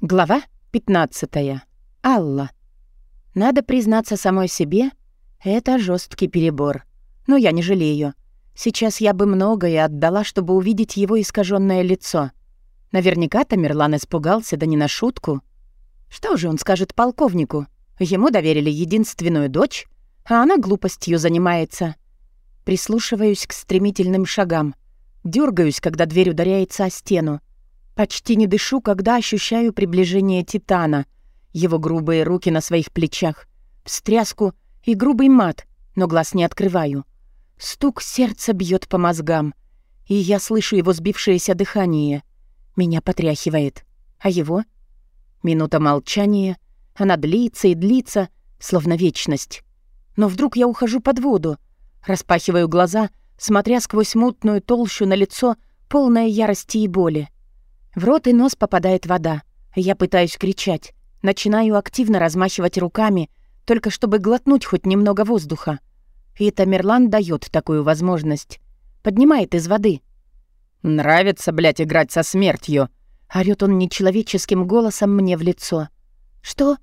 Глава 15. Алла. Надо признаться самой себе, это жесткий перебор. Но я не жалею. Сейчас я бы многое отдала, чтобы увидеть его искаженное лицо. Наверняка Тамерлан испугался, да не на шутку. Что же он скажет полковнику? Ему доверили единственную дочь, а она глупостью занимается. Прислушиваюсь к стремительным шагам. Дергаюсь, когда дверь ударяется о стену. Почти не дышу, когда ощущаю приближение Титана, его грубые руки на своих плечах, встряску и грубый мат, но глаз не открываю. Стук сердца бьет по мозгам, и я слышу его сбившееся дыхание. Меня потряхивает. А его? Минута молчания. Она длится и длится, словно вечность. Но вдруг я ухожу под воду, распахиваю глаза, смотря сквозь мутную толщу на лицо, полное ярости и боли. В рот и нос попадает вода. Я пытаюсь кричать. Начинаю активно размахивать руками, только чтобы глотнуть хоть немного воздуха. И Тамерлан дает такую возможность. Поднимает из воды. «Нравится, блядь, играть со смертью!» Орёт он нечеловеческим голосом мне в лицо. «Что?»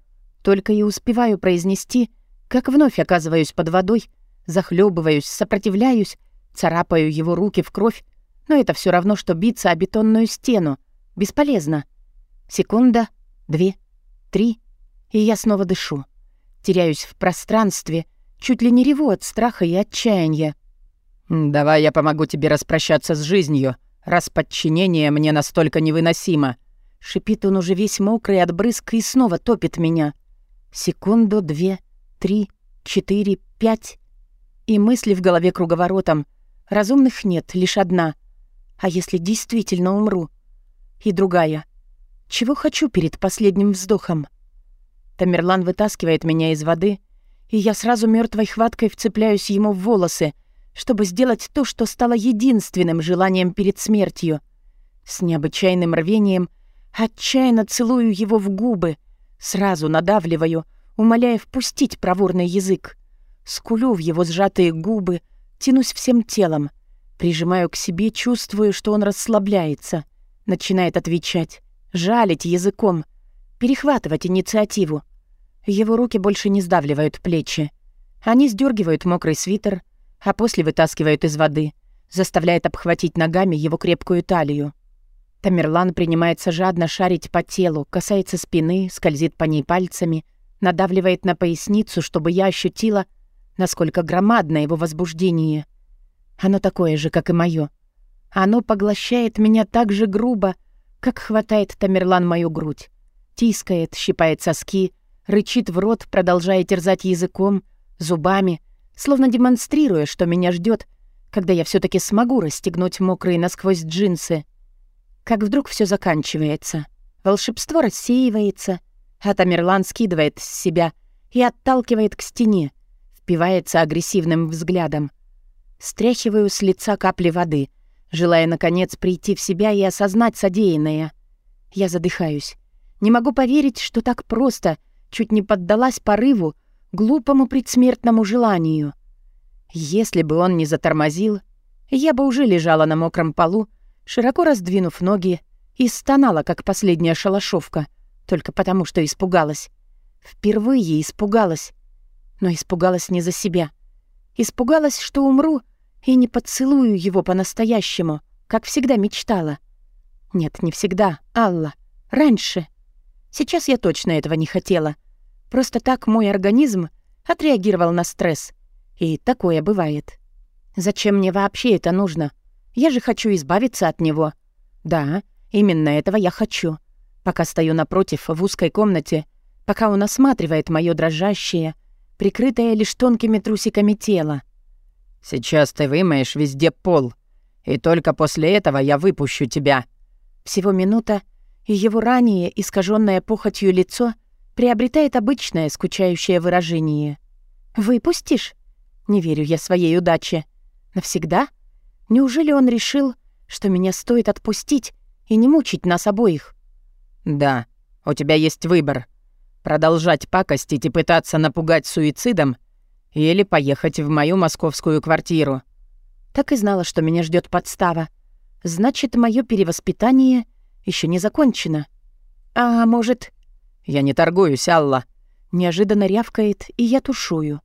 Только и успеваю произнести, как вновь оказываюсь под водой, захлебываюсь, сопротивляюсь, царапаю его руки в кровь, но это все равно, что биться о бетонную стену, Бесполезно. Секунда, две, три, и я снова дышу. Теряюсь в пространстве, чуть ли не реву от страха и отчаяния. «Давай я помогу тебе распрощаться с жизнью, раз подчинение мне настолько невыносимо». Шипит он уже весь мокрый от брызг и снова топит меня. Секунду, две, три, четыре, пять. И мысли в голове круговоротом. Разумных нет, лишь одна. А если действительно умру? И другая. Чего хочу перед последним вздохом? Тамерлан вытаскивает меня из воды, и я сразу мертвой хваткой вцепляюсь ему в волосы, чтобы сделать то, что стало единственным желанием перед смертью. С необычайным рвением отчаянно целую его в губы, сразу надавливаю, умоляя впустить проворный язык. Скулю в его сжатые губы, тянусь всем телом, прижимаю к себе, чувствую, что он расслабляется — Начинает отвечать, жалить языком, перехватывать инициативу. Его руки больше не сдавливают плечи. Они сдергивают мокрый свитер, а после вытаскивают из воды, заставляет обхватить ногами его крепкую талию. Тамерлан принимается жадно шарить по телу, касается спины, скользит по ней пальцами, надавливает на поясницу, чтобы я ощутила, насколько громадно его возбуждение. Оно такое же, как и моё. Оно поглощает меня так же грубо, как хватает Тамерлан мою грудь. Тискает, щипает соски, рычит в рот, продолжая терзать языком, зубами, словно демонстрируя, что меня ждет, когда я все таки смогу расстегнуть мокрые насквозь джинсы. Как вдруг все заканчивается. Волшебство рассеивается, а Тамерлан скидывает с себя и отталкивает к стене, впивается агрессивным взглядом. Стряхиваю с лица капли воды, желая, наконец, прийти в себя и осознать содеянное. Я задыхаюсь. Не могу поверить, что так просто чуть не поддалась порыву, глупому предсмертному желанию. Если бы он не затормозил, я бы уже лежала на мокром полу, широко раздвинув ноги, и стонала, как последняя шалашовка, только потому, что испугалась. Впервые испугалась. Но испугалась не за себя. Испугалась, что умру — и не поцелую его по-настоящему, как всегда мечтала. Нет, не всегда, Алла. Раньше. Сейчас я точно этого не хотела. Просто так мой организм отреагировал на стресс. И такое бывает. Зачем мне вообще это нужно? Я же хочу избавиться от него. Да, именно этого я хочу. Пока стою напротив в узкой комнате, пока он осматривает моё дрожащее, прикрытое лишь тонкими трусиками тело. Сейчас ты вымоешь везде пол, и только после этого я выпущу тебя». Всего минута, и его ранее искаженное похотью лицо приобретает обычное скучающее выражение. «Выпустишь?» Не верю я своей удаче. Навсегда? Неужели он решил, что меня стоит отпустить и не мучить нас обоих? «Да, у тебя есть выбор. Продолжать пакостить и пытаться напугать суицидом или поехать в мою московскую квартиру. Так и знала, что меня ждет подстава. Значит, мое перевоспитание еще не закончено. А может...» «Я не торгуюсь, Алла». Неожиданно рявкает, и я тушую.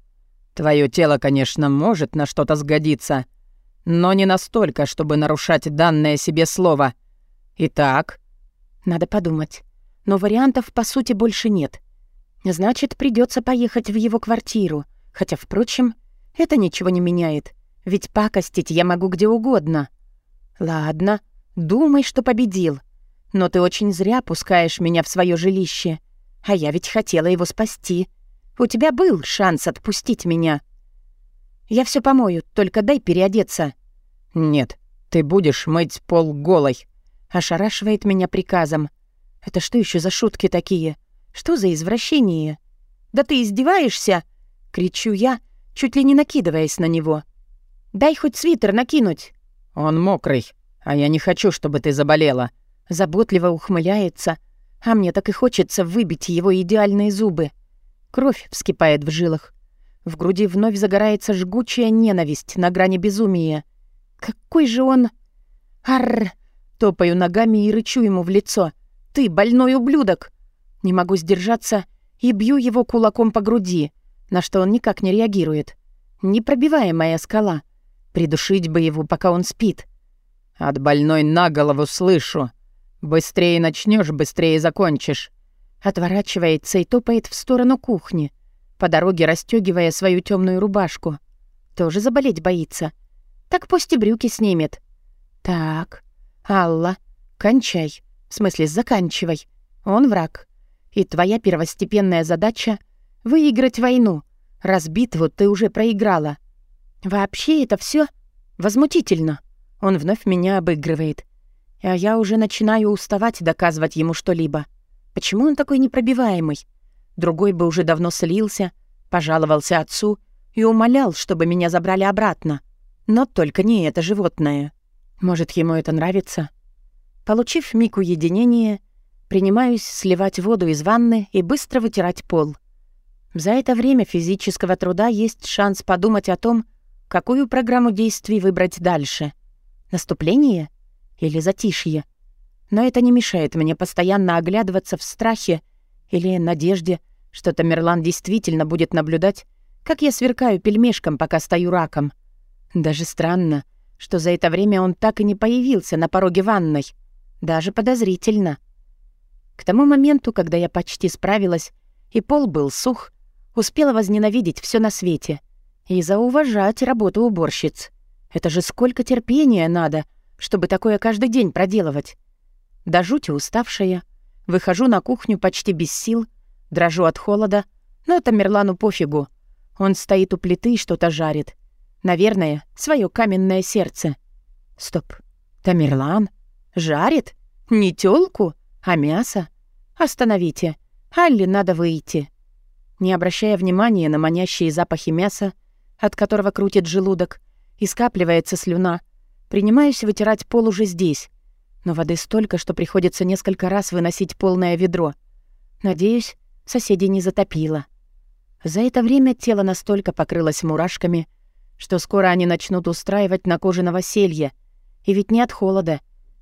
«Твое тело, конечно, может на что-то сгодиться, но не настолько, чтобы нарушать данное себе слово. Итак...» «Надо подумать. Но вариантов, по сути, больше нет. Значит, придется поехать в его квартиру. Хотя, впрочем, это ничего не меняет. Ведь пакостить я могу где угодно. Ладно, думай, что победил. Но ты очень зря пускаешь меня в свое жилище. А я ведь хотела его спасти. У тебя был шанс отпустить меня. Я все помою, только дай переодеться. Нет, ты будешь мыть пол голой. Ошарашивает меня приказом. Это что еще за шутки такие? Что за извращение? Да ты издеваешься? Кричу я, чуть ли не накидываясь на него. «Дай хоть свитер накинуть». «Он мокрый, а я не хочу, чтобы ты заболела». Заботливо ухмыляется, а мне так и хочется выбить его идеальные зубы. Кровь вскипает в жилах. В груди вновь загорается жгучая ненависть на грани безумия. Какой же он... Арр! Топаю ногами и рычу ему в лицо. «Ты больной ублюдок!» Не могу сдержаться и бью его кулаком по груди, на что он никак не реагирует. Непробиваемая скала. Придушить бы его, пока он спит. От больной на голову слышу. Быстрее начнешь, быстрее закончишь. Отворачивается и топает в сторону кухни, по дороге расстегивая свою темную рубашку. Тоже заболеть боится. Так пусть и брюки снимет. Так, Алла, кончай. В смысле, заканчивай. Он враг. И твоя первостепенная задача — выиграть войну. Раз битву ты уже проиграла. Вообще это все возмутительно. Он вновь меня обыгрывает. А я уже начинаю уставать доказывать ему что-либо. Почему он такой непробиваемый? Другой бы уже давно слился, пожаловался отцу и умолял, чтобы меня забрали обратно. Но только не это животное. Может, ему это нравится? Получив миг уединения, Принимаюсь сливать воду из ванны и быстро вытирать пол. За это время физического труда есть шанс подумать о том, какую программу действий выбрать дальше. Наступление или затишье. Но это не мешает мне постоянно оглядываться в страхе или надежде, что Тамерлан действительно будет наблюдать, как я сверкаю пельмешком, пока стою раком. Даже странно, что за это время он так и не появился на пороге ванной. Даже подозрительно. К тому моменту, когда я почти справилась, и пол был сух, успела возненавидеть все на свете и зауважать работу уборщиц. Это же сколько терпения надо, чтобы такое каждый день проделывать. До жути уставшая, выхожу на кухню почти без сил, дрожу от холода, но Тамерлану пофигу. Он стоит у плиты и что-то жарит. Наверное, свое каменное сердце. Стоп. Тамерлан? Жарит? Не тёлку? А мясо? Остановите. Алле надо выйти. Не обращая внимания на манящие запахи мяса, от которого крутит желудок, и скапливается слюна, принимаюсь вытирать пол уже здесь. Но воды столько, что приходится несколько раз выносить полное ведро. Надеюсь, соседей не затопило. За это время тело настолько покрылось мурашками, что скоро они начнут устраивать на коже новоселье. И ведь не от холода,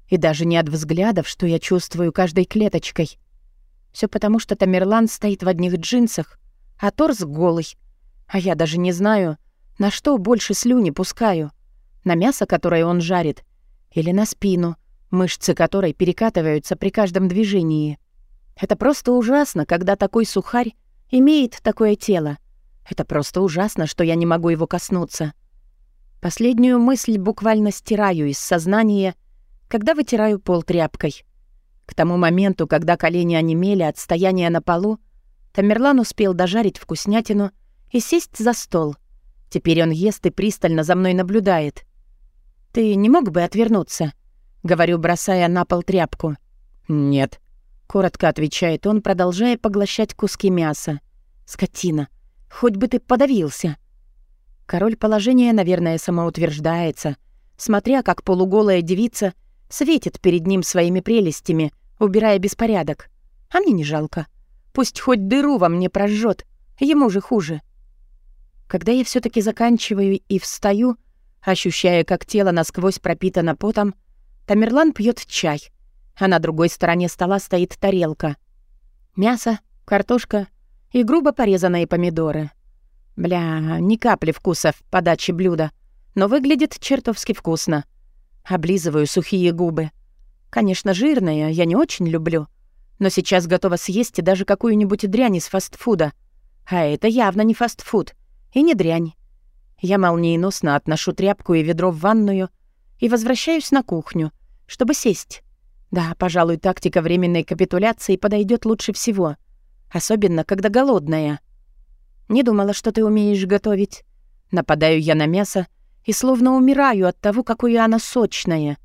и даже не от взглядов, что я чувствую каждой клеточкой. Все потому, что Тамерлан стоит в одних джинсах, а торс голый. А я даже не знаю, на что больше слюни пускаю. На мясо, которое он жарит, или на спину, мышцы которой перекатываются при каждом движении. Это просто ужасно, когда такой сухарь имеет такое тело. Это просто ужасно, что я не могу его коснуться. Последнюю мысль буквально стираю из сознания — когда вытираю пол тряпкой. К тому моменту, когда колени онемели от стояния на полу, Тамерлан успел дожарить вкуснятину и сесть за стол. Теперь он ест и пристально за мной наблюдает. «Ты не мог бы отвернуться?» — говорю, бросая на пол тряпку. «Нет», — коротко отвечает он, продолжая поглощать куски мяса. «Скотина, хоть бы ты подавился!» Король положения, наверное, самоутверждается, смотря как полуголая девица — светит перед ним своими прелестями, убирая беспорядок. А мне не жалко. Пусть хоть дыру во мне прожжет, ему же хуже. Когда я все таки заканчиваю и встаю, ощущая, как тело насквозь пропитано потом, Тамерлан пьет чай, а на другой стороне стола стоит тарелка. Мясо, картошка и грубо порезанные помидоры. Бля, ни капли вкуса в подаче блюда, но выглядит чертовски вкусно. Облизываю сухие губы. Конечно, жирное я не очень люблю, но сейчас готова съесть даже какую-нибудь дрянь из фастфуда. А это явно не фастфуд и не дрянь. Я молниеносно отношу тряпку и ведро в ванную и возвращаюсь на кухню, чтобы сесть. Да, пожалуй, тактика временной капитуляции подойдет лучше всего. Особенно, когда голодная. Не думала, что ты умеешь готовить. Нападаю я на мясо и словно умираю от того, какое оно сочное.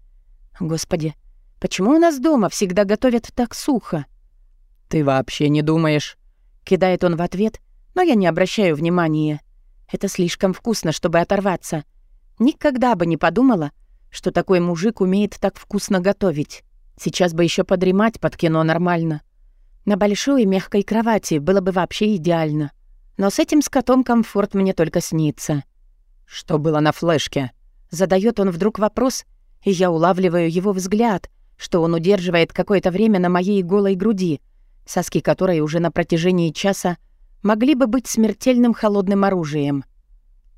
Господи, почему у нас дома всегда готовят так сухо? Ты вообще не думаешь? Кидает он в ответ, но я не обращаю внимания. Это слишком вкусно, чтобы оторваться. Никогда бы не подумала, что такой мужик умеет так вкусно готовить. Сейчас бы еще подремать под кино нормально. На большой мягкой кровати было бы вообще идеально. Но с этим скотом комфорт мне только снится. «Что было на флешке?» Задает он вдруг вопрос, и я улавливаю его взгляд, что он удерживает какое-то время на моей голой груди, соски которой уже на протяжении часа могли бы быть смертельным холодным оружием.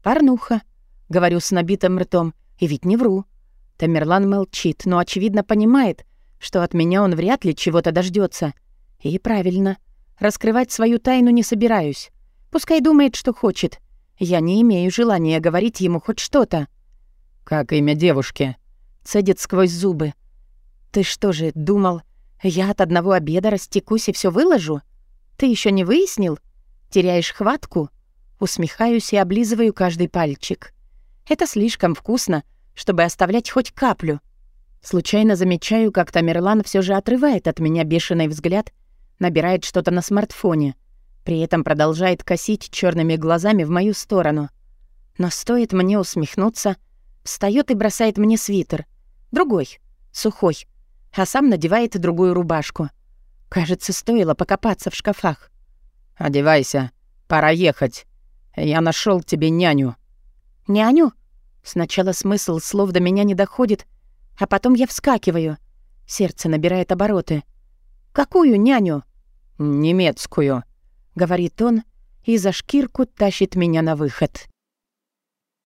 «Порнуха», — говорю с набитым ртом, и ведь не вру. Тамерлан молчит, но, очевидно, понимает, что от меня он вряд ли чего-то дождется. И правильно. Раскрывать свою тайну не собираюсь. Пускай думает, что хочет. Я не имею желания говорить ему хоть что-то. «Как имя девушки?» Цедит сквозь зубы. «Ты что же, думал, я от одного обеда растекусь и все выложу? Ты еще не выяснил? Теряешь хватку?» Усмехаюсь и облизываю каждый пальчик. Это слишком вкусно, чтобы оставлять хоть каплю. Случайно замечаю, как Тамерлан все же отрывает от меня бешеный взгляд, набирает что-то на смартфоне, при этом продолжает косить черными глазами в мою сторону. Но стоит мне усмехнуться, встает и бросает мне свитер. Другой, сухой, а сам надевает другую рубашку. Кажется, стоило покопаться в шкафах. «Одевайся», Пора ехать. Я нашел тебе няню». «Няню?» Сначала смысл слов до меня не доходит, а потом я вскакиваю. Сердце набирает обороты. «Какую няню?» «Немецкую», — говорит он и за шкирку тащит меня на выход.